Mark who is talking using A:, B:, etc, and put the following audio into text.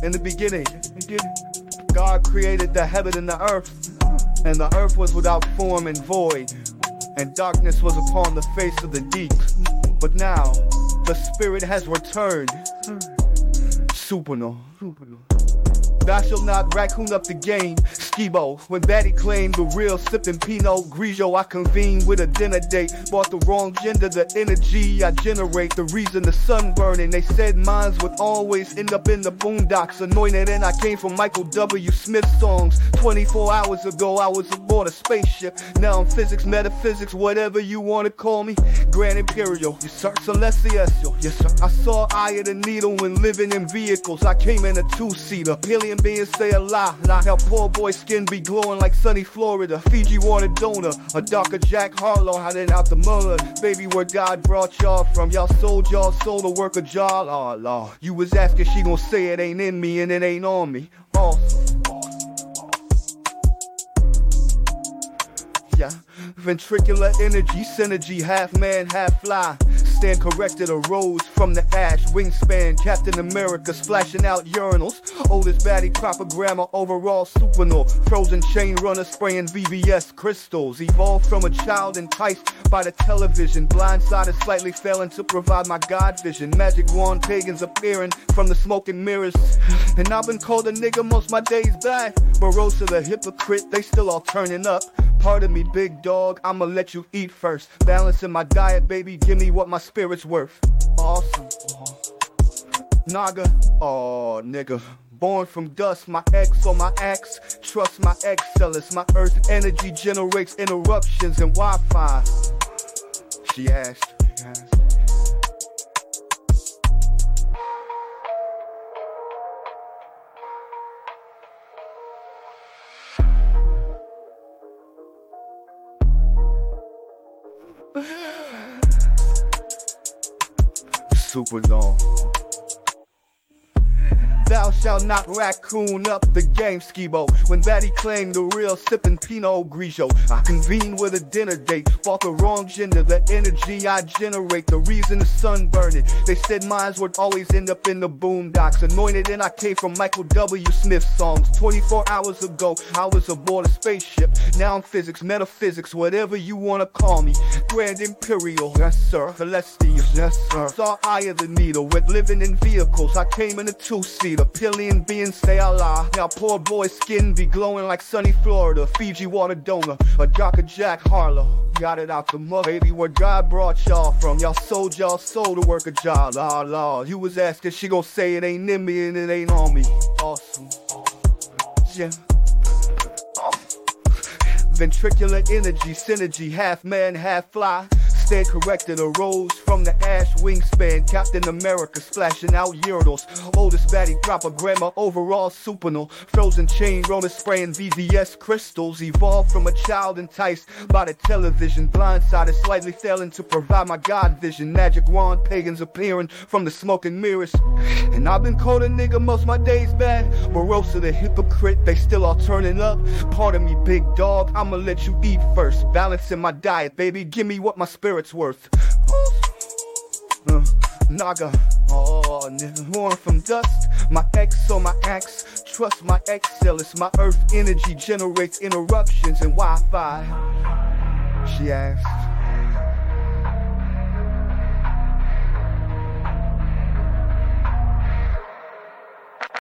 A: In the beginning, God created the heaven and the earth, and the earth was without form and void, and darkness was upon the face of the deep. But now, the Spirit has returned. Supernal. Thou shalt not raccoon up the game. Skibo, when Batty claimed the real sipping Pinot Grigio, I convened with a dinner date. Bought the wrong gender, the energy I generate, the reason the sun burning. They said mines would always end up in the boondocks. Anointed, and I came from Michael W. Smith songs. 24 hours ago, I was aboard a spaceship. Now I'm physics, metaphysics, whatever you wanna call me. Grand Imperial, yes sir, Celestial, yes sir. I saw eye of the needle when living in vehicles. I came in a two-seater, alien beings say a lie. And I help poor boy skin be glowing like sunny Florida. Fiji water donor, a darker Jack Harlow hiding out the mud. Baby, where God brought y'all from, y'all sold y'all soul to work a job. Oh, Lord. You was asking, she gon' say it ain't in me and it ain't on me. Awesome. Yeah, ventricular energy, synergy, half man, half fly stand corrected arose from the ash wingspan. Captain America splashing out urinals. Oldest baddie proper grammar, overall supernal. Frozen chain runner spraying VVS crystals. Evolved from a child enticed by the television. Blindsided, slightly failing to provide my God vision. Magic wand pagans appearing from the smoking mirrors. And I've been called a nigga most my days back. Barossa the hypocrite, they still all turning up. Pardon me, big dog, I'ma let you eat first. Balancing my diet, baby, give me what my spirit's worth. Awesome. Naga, oh nigga. Born from dust, my ex or my axe. Trust my excellence. My earth energy generates interruptions and Wi Fi. She asked. Super long. Thou shalt not raccoon up the game, Skibo. When Batty claimed the real sippin' Pinot Grigio, I convene with a dinner date. Fought the wrong gender, the energy I generate, the reason the sun burning. They said mines would always end up in the boondocks. Anointed and I came from Michael W. Smith songs. 24 hours ago, I was aboard a spaceship. Now I'm physics, metaphysics, whatever you wanna call me. Grand Imperial, yes sir. Celestial, yes sir. Saw eye of the needle with living in vehicles. I came in a two-seater. The pillion beings say Allah. Now poor boy skin be glowing like sunny Florida. Fiji water donor, a darker Jack Harlow. Got it out the mud, baby, where God brought y'all from. Y'all sold y'all soul to work a job. Ah, Lord. You was asking, she gon' say it ain't in me and it ain't on me. Awesome. Yeah. Ventricular energy, synergy, half man, half fly. Stand corrected, arose from the ash wingspan. Captain America splashing out urinals. Oldest baddie proper grammar, overall supernal. Frozen chain roller spraying VVS crystals. Evolved from a child enticed by the television. Blindsided, slightly failing to provide my God vision. Magic wand pagans appearing from the smoking mirrors. And I've been called a nigga most my days back. Barossa the hypocrite, they still all turning up. Pardon me, big dog, I'ma let you eat first. Balancing my diet, baby, give me what my spirit's worth. Uh, Naga, oh, born from dust. My ex or my ex, trust my excellence. My earth energy generates interruptions and Wi Fi. She asked.